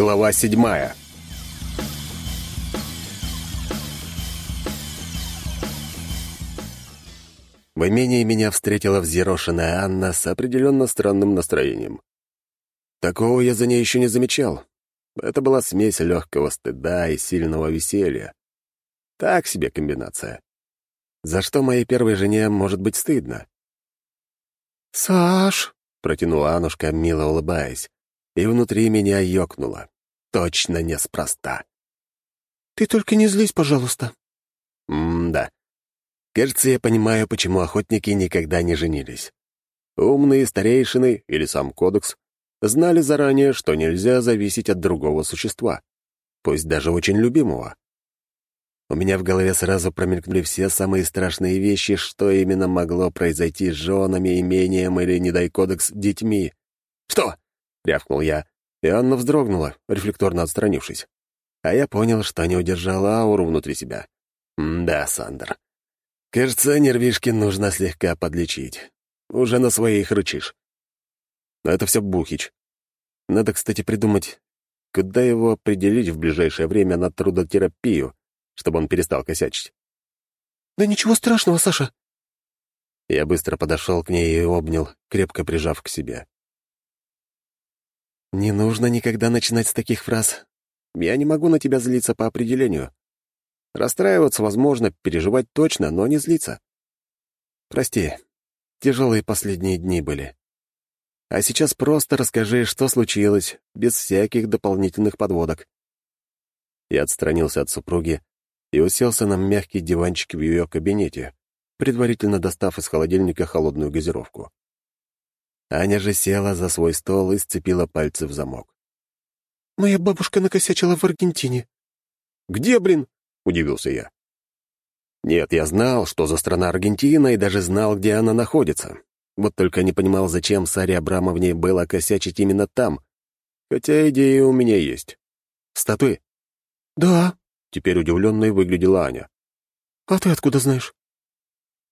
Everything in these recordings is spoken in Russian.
Глава седьмая В имении меня встретила взъерошенная Анна с определенно странным настроением. Такого я за ней еще не замечал. Это была смесь легкого стыда и сильного веселья. Так себе комбинация. За что моей первой жене может быть стыдно? «Саш!» — протянула Анушка, мило улыбаясь, и внутри меня ёкнуло. Точно неспроста. «Ты только не злись, пожалуйста». М-да. Кажется, я понимаю, почему охотники никогда не женились. Умные старейшины или сам кодекс знали заранее, что нельзя зависеть от другого существа, пусть даже очень любимого. У меня в голове сразу промелькнули все самые страшные вещи, что именно могло произойти с женами, имением или, не дай кодекс, детьми. «Что?» — рявкнул я, и Анна вздрогнула, рефлекторно отстранившись. А я понял, что не удержала ауру внутри себя. «Да, Сандер. Кажется, нервишки нужно слегка подлечить. Уже на своих рычишь. Но это все Бухич. Надо, кстати, придумать, куда его определить в ближайшее время на трудотерапию, чтобы он перестал косячить. «Да ничего страшного, Саша». Я быстро подошел к ней и обнял, крепко прижав к себе. «Не нужно никогда начинать с таких фраз. Я не могу на тебя злиться по определению. Расстраиваться возможно, переживать точно, но не злиться. Прости, тяжелые последние дни были. А сейчас просто расскажи, что случилось, без всяких дополнительных подводок». Я отстранился от супруги, и уселся на мягкий диванчик в ее кабинете, предварительно достав из холодильника холодную газировку. Аня же села за свой стол и сцепила пальцы в замок. «Моя бабушка накосячила в Аргентине». «Где, блин?» — удивился я. Нет, я знал, что за страна Аргентина, и даже знал, где она находится. Вот только не понимал, зачем Саре Абрамовне было косячить именно там. Хотя идея у меня есть. Статуи? «Да», Теперь удивленной выглядела Аня. «А ты откуда знаешь?»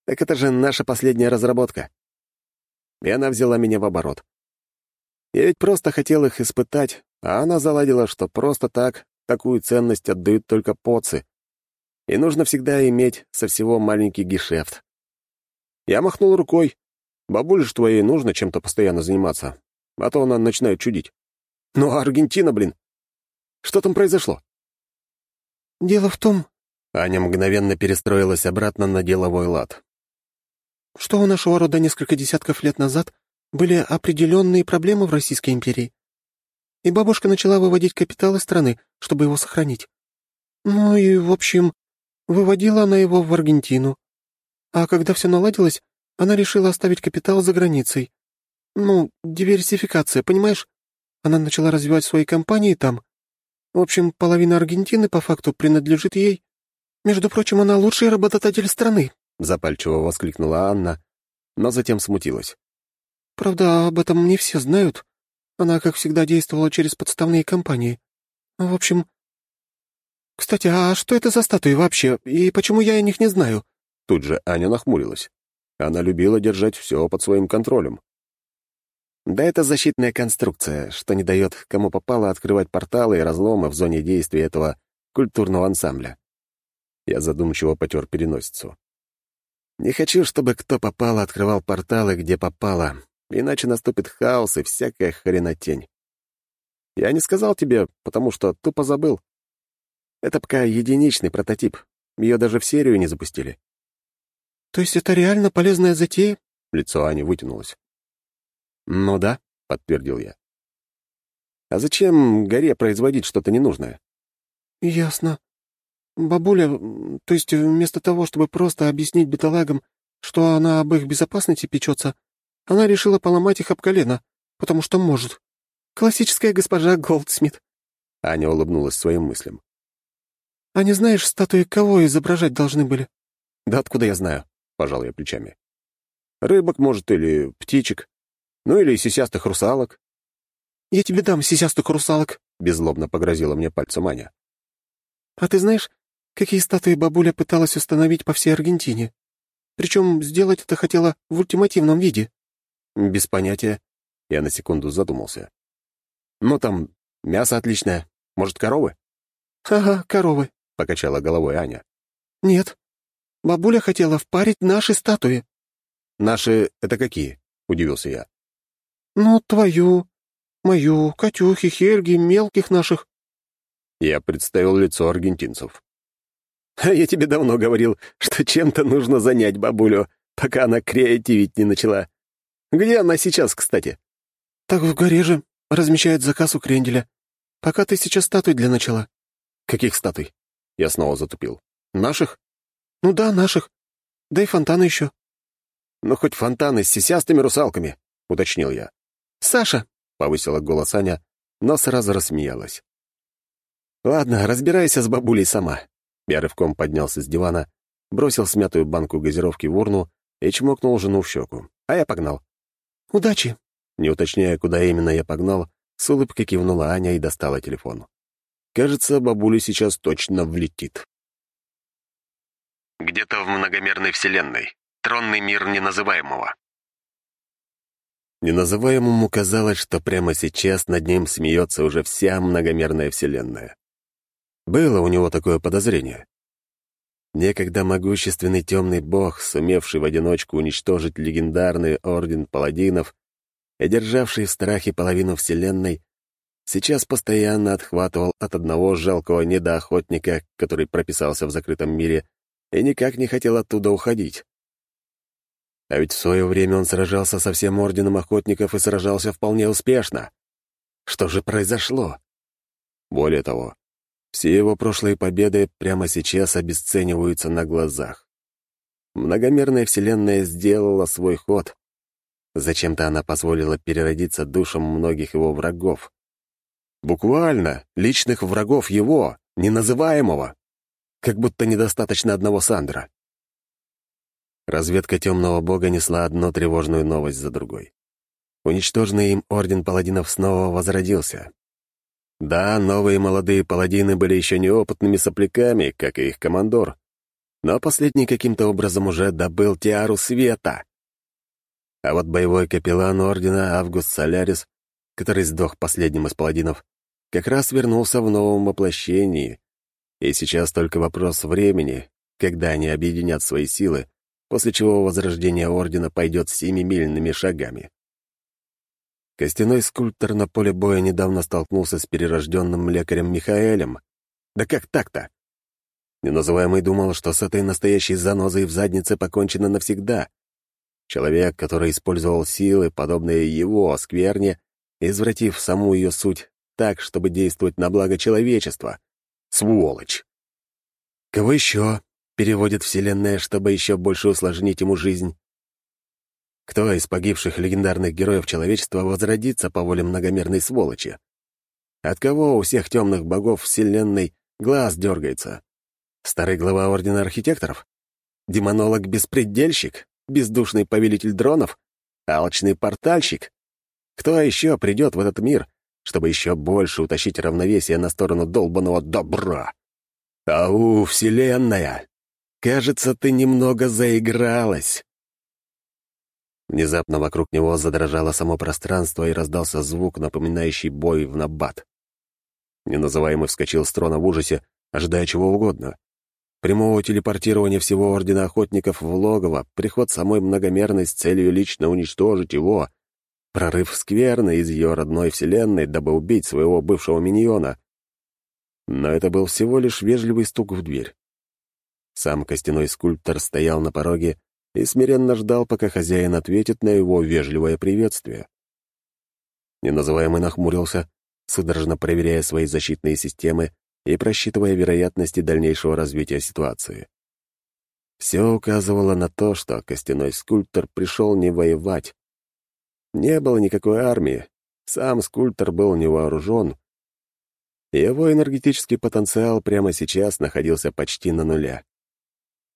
«Так это же наша последняя разработка». И она взяла меня в оборот. Я ведь просто хотел их испытать, а она заладила, что просто так такую ценность отдают только поцы. И нужно всегда иметь со всего маленький гешефт. Я махнул рукой. Бабуле ж твоей нужно чем-то постоянно заниматься, а то она начинает чудить. Ну, а Аргентина, блин. Что там произошло? «Дело в том...» Аня мгновенно перестроилась обратно на деловой лад. «Что у нашего рода несколько десятков лет назад были определенные проблемы в Российской империи. И бабушка начала выводить капитал из страны, чтобы его сохранить. Ну и, в общем, выводила она его в Аргентину. А когда все наладилось, она решила оставить капитал за границей. Ну, диверсификация, понимаешь? Она начала развивать свои компании там, в общем, половина Аргентины по факту принадлежит ей. Между прочим, она лучший работодатель страны», — запальчиво воскликнула Анна, но затем смутилась. «Правда, об этом не все знают. Она, как всегда, действовала через подставные компании. В общем... Кстати, а что это за статуи вообще, и почему я о них не знаю?» Тут же Аня нахмурилась. Она любила держать все под своим контролем. Да это защитная конструкция, что не дает кому попало открывать порталы и разломы в зоне действия этого культурного ансамбля. Я задумчиво потер переносицу. Не хочу, чтобы кто попало открывал порталы, где попало, иначе наступит хаос и всякая хренотень. Я не сказал тебе, потому что тупо забыл. Это пока единичный прототип, ее даже в серию не запустили. «То есть это реально полезная затея?» Лицо Ани вытянулось. «Ну да», — подтвердил я. «А зачем горе производить что-то ненужное?» «Ясно. Бабуля, то есть вместо того, чтобы просто объяснить беталагам, что она об их безопасности печется, она решила поломать их об колено, потому что может. Классическая госпожа Голдсмит». Аня улыбнулась своим мыслям. «А не знаешь, статуи кого изображать должны были?» «Да откуда я знаю?» — пожал я плечами. «Рыбок, может, или птичек. Ну или сисястых русалок». «Я тебе дам сисястых русалок», — беззлобно погрозила мне пальцем Аня. «А ты знаешь, какие статуи бабуля пыталась установить по всей Аргентине? Причем сделать это хотела в ультимативном виде». «Без понятия». Я на секунду задумался. «Ну там Мясо отличное. Может, коровы?» «Ага, коровы», — покачала головой Аня. «Нет. Бабуля хотела впарить наши статуи». «Наши — это какие?» — удивился я. «Ну, твою, мою, Катюхи, Хельги, мелких наших». Я представил лицо аргентинцев. «А я тебе давно говорил, что чем-то нужно занять бабулю, пока она креативить не начала. Где она сейчас, кстати?» «Так в горе же. Размещает заказ у Кренделя. Пока ты сейчас статуй для начала». «Каких статуй?» Я снова затупил. «Наших?» «Ну да, наших. Да и фонтаны еще». «Ну, хоть фонтаны с сисястыми русалками», — уточнил я. «Саша!» — повысила голос Аня, но сразу рассмеялась. «Ладно, разбирайся с бабулей сама». Я рывком поднялся с дивана, бросил смятую банку газировки в урну и чмокнул жену в щеку. А я погнал. «Удачи!» Не уточняя, куда именно я погнал, с улыбкой кивнула Аня и достала телефон. Кажется, бабуля сейчас точно влетит. Где-то в многомерной вселенной. Тронный мир неназываемого. Неназываемому казалось, что прямо сейчас над ним смеется уже вся многомерная вселенная. Было у него такое подозрение. Некогда могущественный темный бог, сумевший в одиночку уничтожить легендарный орден паладинов и державший в страхе половину Вселенной, сейчас постоянно отхватывал от одного жалкого недоохотника, который прописался в закрытом мире, и никак не хотел оттуда уходить. А ведь в свое время он сражался со всем Орденом Охотников и сражался вполне успешно. Что же произошло? Более того, все его прошлые победы прямо сейчас обесцениваются на глазах. Многомерная Вселенная сделала свой ход. Зачем-то она позволила переродиться душам многих его врагов. Буквально личных врагов его, неназываемого. Как будто недостаточно одного Сандра. Разведка темного бога несла одну тревожную новость за другой. Уничтоженный им орден паладинов снова возродился. Да, новые молодые паладины были еще неопытными сопляками, как и их командор, но последний каким-то образом уже добыл тиару света. А вот боевой капеллан ордена Август Солярис, который сдох последним из паладинов, как раз вернулся в новом воплощении, и сейчас только вопрос времени, когда они объединят свои силы, после чего возрождение Ордена пойдет семимильными шагами. Костяной скульптор на поле боя недавно столкнулся с перерожденным лекарем Михаэлем. Да как так-то? Неназываемый думал, что с этой настоящей занозой в заднице покончено навсегда. Человек, который использовал силы, подобные его, скверне, извратив саму ее суть так, чтобы действовать на благо человечества. Сволочь! Кого еще переводит Вселенная, чтобы еще больше усложнить ему жизнь? Кто из погибших легендарных героев человечества возродится по воле многомерной сволочи? От кого у всех темных богов Вселенной глаз дергается? Старый глава Ордена Архитекторов? Демонолог-беспредельщик? Бездушный повелитель дронов? Алчный портальщик? Кто еще придет в этот мир, чтобы еще больше утащить равновесие на сторону долбанного добра? Ау, Вселенная! Кажется, ты немного заигралась. Внезапно вокруг него задрожало само пространство и раздался звук, напоминающий бой в набат. Неназываемый вскочил с трона в ужасе, ожидая чего угодно. Прямого телепортирования всего Ордена Охотников в логово, приход самой многомерной с целью лично уничтожить его, прорыв скверны из ее родной вселенной, дабы убить своего бывшего миньона. Но это был всего лишь вежливый стук в дверь. Сам костяной скульптор стоял на пороге и смиренно ждал, пока хозяин ответит на его вежливое приветствие. Неназываемый нахмурился, судорожно проверяя свои защитные системы и просчитывая вероятности дальнейшего развития ситуации. Все указывало на то, что костяной скульптор пришел не воевать. Не было никакой армии, сам скульптор был не вооружен. Его энергетический потенциал прямо сейчас находился почти на нуля.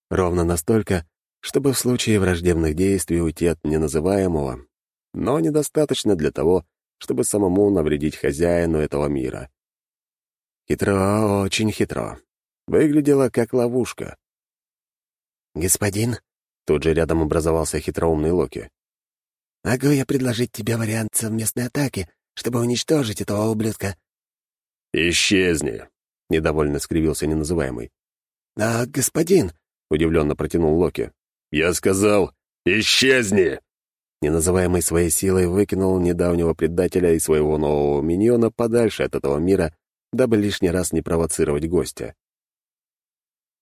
Ровно настолько, чтобы в случае враждебных действий уйти от неназываемого, но недостаточно для того, чтобы самому навредить хозяину этого мира. Хитро, очень хитро. Выглядело как ловушка. «Господин?» — тут же рядом образовался хитроумный Локи. «Могу я предложить тебе вариант совместной атаки, чтобы уничтожить этого ублюдка?» «Исчезни!» — недовольно скривился неназываемый. «А, господин!» — удивленно протянул Локи. «Я сказал, исчезни!» Неназываемый своей силой выкинул недавнего предателя и своего нового миньона подальше от этого мира, дабы лишний раз не провоцировать гостя.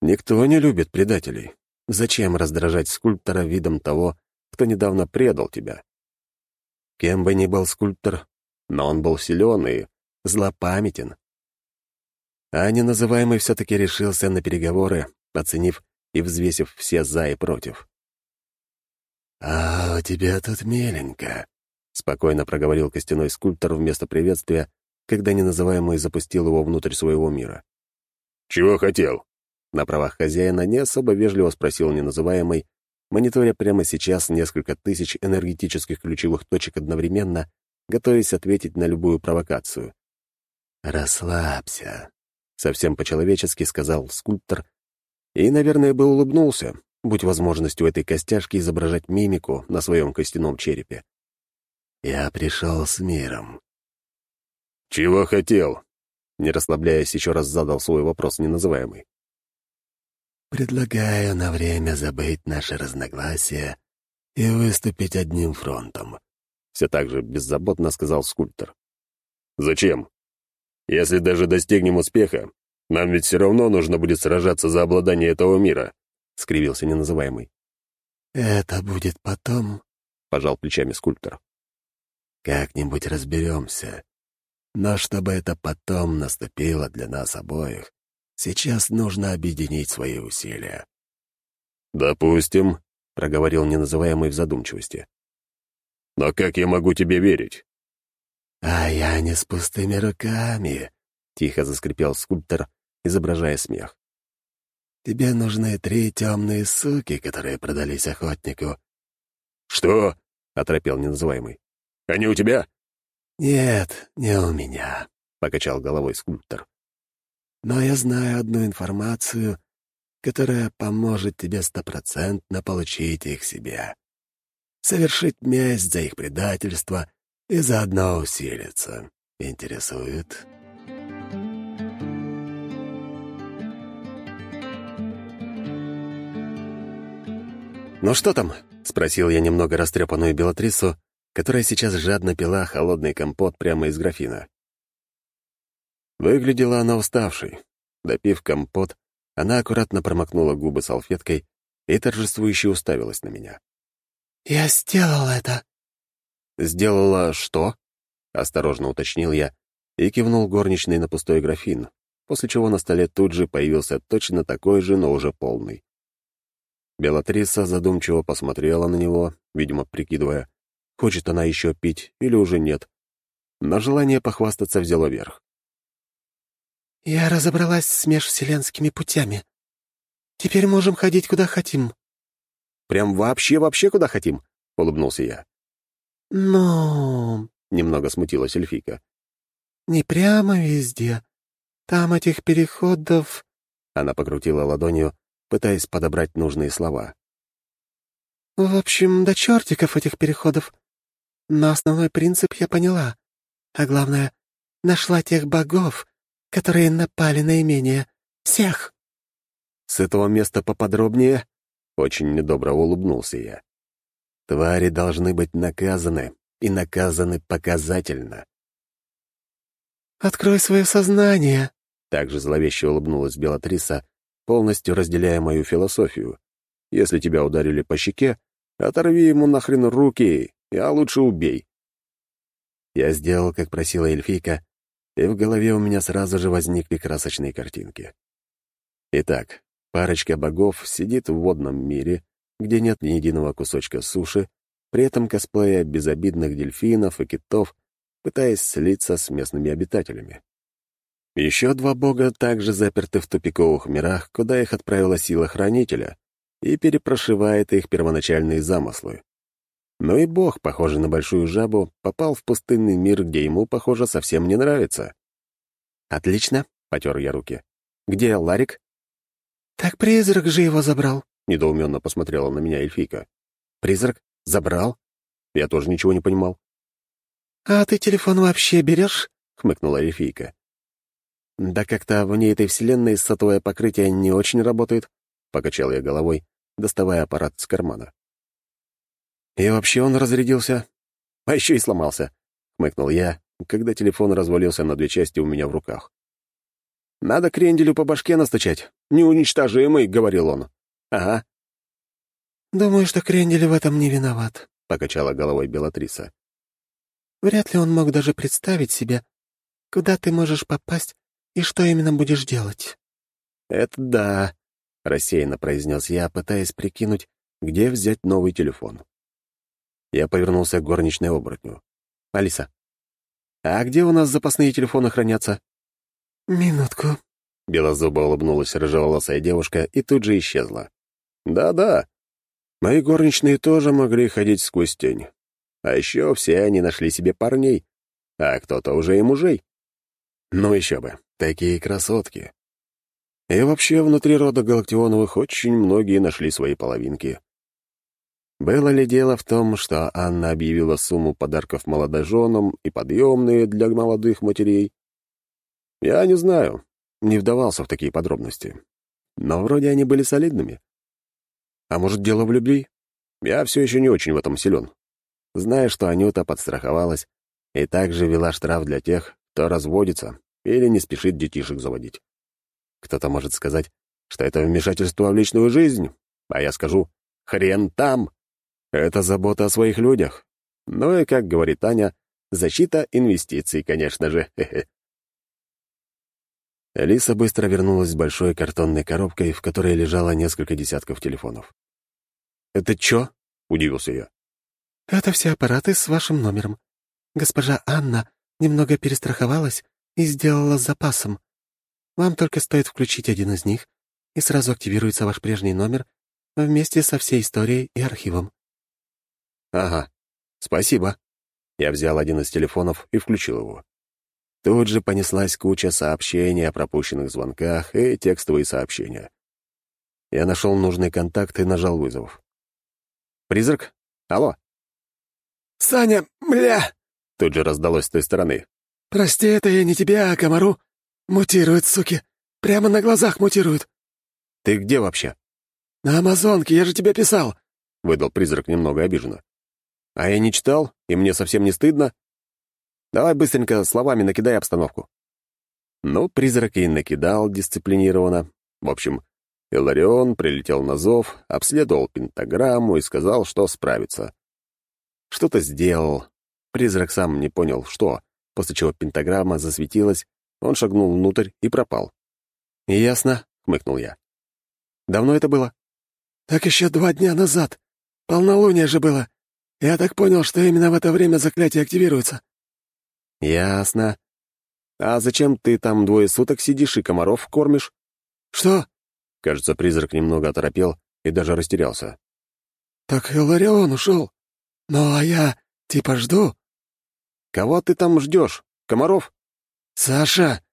Никто не любит предателей. Зачем раздражать скульптора видом того, кто недавно предал тебя? Кем бы ни был скульптор, но он был силен и злопамятен. А неназываемый все-таки решился на переговоры, оценив и взвесив все «за» и «против». «А у тебя тут меленько», — спокойно проговорил костяной скульптор вместо приветствия, когда неназываемый запустил его внутрь своего мира. «Чего хотел?» На правах хозяина не особо вежливо спросил неназываемый, мониторя прямо сейчас несколько тысяч энергетических ключевых точек одновременно, готовясь ответить на любую провокацию. «Расслабься», — совсем по-человечески сказал скульптор, и, наверное, бы улыбнулся, будь возможность у этой костяшки изображать мимику на своем костяном черепе. «Я пришел с миром». «Чего хотел?» Не расслабляясь, еще раз задал свой вопрос неназываемый. «Предлагаю на время забыть наши разногласия и выступить одним фронтом», — все так же беззаботно сказал скульптор. «Зачем? Если даже достигнем успеха, нам ведь все равно нужно будет сражаться за обладание этого мира», — скривился неназываемый. «Это будет потом», — пожал плечами скульптор. «Как-нибудь разберемся. Но чтобы это потом наступило для нас обоих, сейчас нужно объединить свои усилия». «Допустим», — проговорил неназываемый в задумчивости. «Но как я могу тебе верить?» «А я не с пустыми руками», — тихо заскрипел скульптор, изображая смех. «Тебе нужны три темные суки, которые продались охотнику». «Что?» — оторопел неназываемый. «Они у тебя?» «Нет, не у меня», — покачал головой скульптор. «Но я знаю одну информацию, которая поможет тебе стопроцентно получить их себе. Совершить месть за их предательство и заодно усилиться. Интересует?» «Ну что там?» — спросил я немного растрепанную Белатрису, которая сейчас жадно пила холодный компот прямо из графина. Выглядела она уставшей. Допив компот, она аккуратно промокнула губы салфеткой и торжествующе уставилась на меня. «Я сделал это!» «Сделала что?» — осторожно уточнил я и кивнул горничной на пустой графин, после чего на столе тут же появился точно такой же, но уже полный. Белатриса задумчиво посмотрела на него, видимо, прикидывая, хочет она еще пить или уже нет. Но желание похвастаться взяло верх. «Я разобралась с межвселенскими путями. Теперь можем ходить куда хотим». «Прям вообще-вообще куда хотим?» — улыбнулся я. «Ну...» — немного смутилась эльфийка. «Не прямо везде. Там этих переходов...» Она покрутила ладонью, пытаясь подобрать нужные слова. «В общем, до чертиков этих переходов. Но основной принцип я поняла. А главное, нашла тех богов, которые напали на имение. Всех!» «С этого места поподробнее?» Очень недобро улыбнулся я. «Твари должны быть наказаны, и наказаны показательно». «Открой свое сознание», — также зловеще улыбнулась Белатриса, полностью разделяя мою философию. Если тебя ударили по щеке, оторви ему нахрен руки, а лучше убей. Я сделал, как просила эльфийка, и в голове у меня сразу же возникли красочные картинки. Итак, парочка богов сидит в водном мире, где нет ни единого кусочка суши, при этом косплея безобидных дельфинов и китов, пытаясь слиться с местными обитателями. Еще два бога также заперты в тупиковых мирах, куда их отправила сила Хранителя, и перепрошивает их первоначальные замыслы. Но и бог, похожий на большую жабу, попал в пустынный мир, где ему, похоже, совсем не нравится. «Отлично», — потер я руки. «Где Ларик?» «Так призрак же его забрал», — недоуменно посмотрела на меня эльфийка. «Призрак? Забрал?» Я тоже ничего не понимал. «А ты телефон вообще берешь?» — хмыкнула эльфийка. «Да как-то вне этой вселенной сотовое покрытие не очень работает», — покачал я головой, доставая аппарат с кармана. «И вообще он разрядился. А еще и сломался», — хмыкнул я, когда телефон развалился на две части у меня в руках. «Надо кренделю по башке настучать. Неуничтожимый», — говорил он. «Ага». «Думаю, что крендель в этом не виноват», — покачала головой Белатриса. «Вряд ли он мог даже представить себе, куда ты можешь попасть и что именно будешь делать?» «Это да», — рассеянно произнес я, пытаясь прикинуть, где взять новый телефон. Я повернулся к горничной оборотню. «Алиса, а где у нас запасные телефоны хранятся?» «Минутку». Белозубо улыбнулась рыжеволосая девушка и тут же исчезла. «Да-да, мои горничные тоже могли ходить сквозь тень. А еще все они нашли себе парней, а кто-то уже и мужей. Ну еще бы, такие красотки. И вообще внутри рода Галактионовых очень многие нашли свои половинки. Было ли дело в том, что Анна объявила сумму подарков молодоженам и подъемные для молодых матерей? Я не знаю, не вдавался в такие подробности. Но вроде они были солидными. А может, дело в любви? Я все еще не очень в этом силен. Зная, что Анюта подстраховалась и также вела штраф для тех, кто разводится или не спешит детишек заводить. Кто-то может сказать, что это вмешательство в личную жизнь, а я скажу «хрен там». Это забота о своих людях. Ну и, как говорит Таня, защита инвестиций, конечно же. Алиса быстро вернулась с большой картонной коробкой, в которой лежало несколько десятков телефонов. «Это чё?» — удивился я. «Это все аппараты с вашим номером. Госпожа Анна немного перестраховалась и сделала с запасом. Вам только стоит включить один из них, и сразу активируется ваш прежний номер вместе со всей историей и архивом. «Ага, спасибо». Я взял один из телефонов и включил его. Тут же понеслась куча сообщений о пропущенных звонках и текстовые сообщения. Я нашел нужный контакт и нажал вызов. «Призрак? Алло?» «Саня, бля!» — тут же раздалось с той стороны. «Прости, это я не тебя, а комару. Мутируют, суки. Прямо на глазах мутируют». «Ты где вообще?» «На Амазонке, я же тебе писал», — выдал призрак немного обиженно. А я не читал, и мне совсем не стыдно. Давай быстренько словами накидай обстановку. Ну, призрак и накидал дисциплинированно. В общем, Иларион прилетел на зов, обследовал пентаграмму и сказал, что справится. Что-то сделал. Призрак сам не понял, что, после чего пентаграмма засветилась, он шагнул внутрь и пропал. «Ясно», — хмыкнул я. «Давно это было?» «Так еще два дня назад. Полнолуние же было. Я так понял, что именно в это время заклятие активируется». «Ясно. А зачем ты там двое суток сидишь и комаров кормишь?» «Что?» Кажется, призрак немного оторопел и даже растерялся. «Так Иларион ушел. Ну, а я типа жду». «Кого ты там ждешь? Комаров?» «Саша,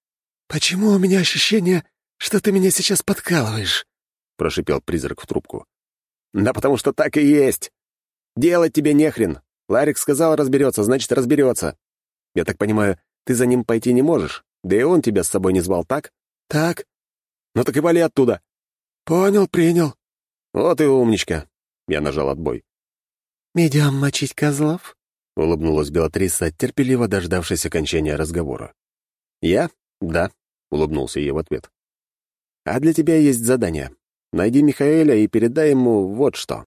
почему у меня ощущение, что ты меня сейчас подкалываешь?» — прошипел призрак в трубку. «Да потому что так и есть. Делать тебе нехрен. Ларик сказал, разберется, значит, разберется. Я так понимаю, ты за ним пойти не можешь, да и он тебя с собой не звал, так? Так. Ну так и вали оттуда. Понял, принял. Вот и умничка. Я нажал отбой. «Идем мочить козлов?» — улыбнулась Белатриса, терпеливо дождавшись окончания разговора. «Я? Да», — улыбнулся ей в ответ. «А для тебя есть задание. Найди Михаэля и передай ему вот что».